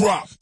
drop.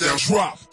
Drop.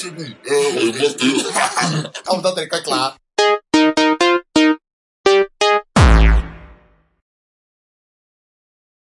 Martin. Oh, dat denk ik klaar.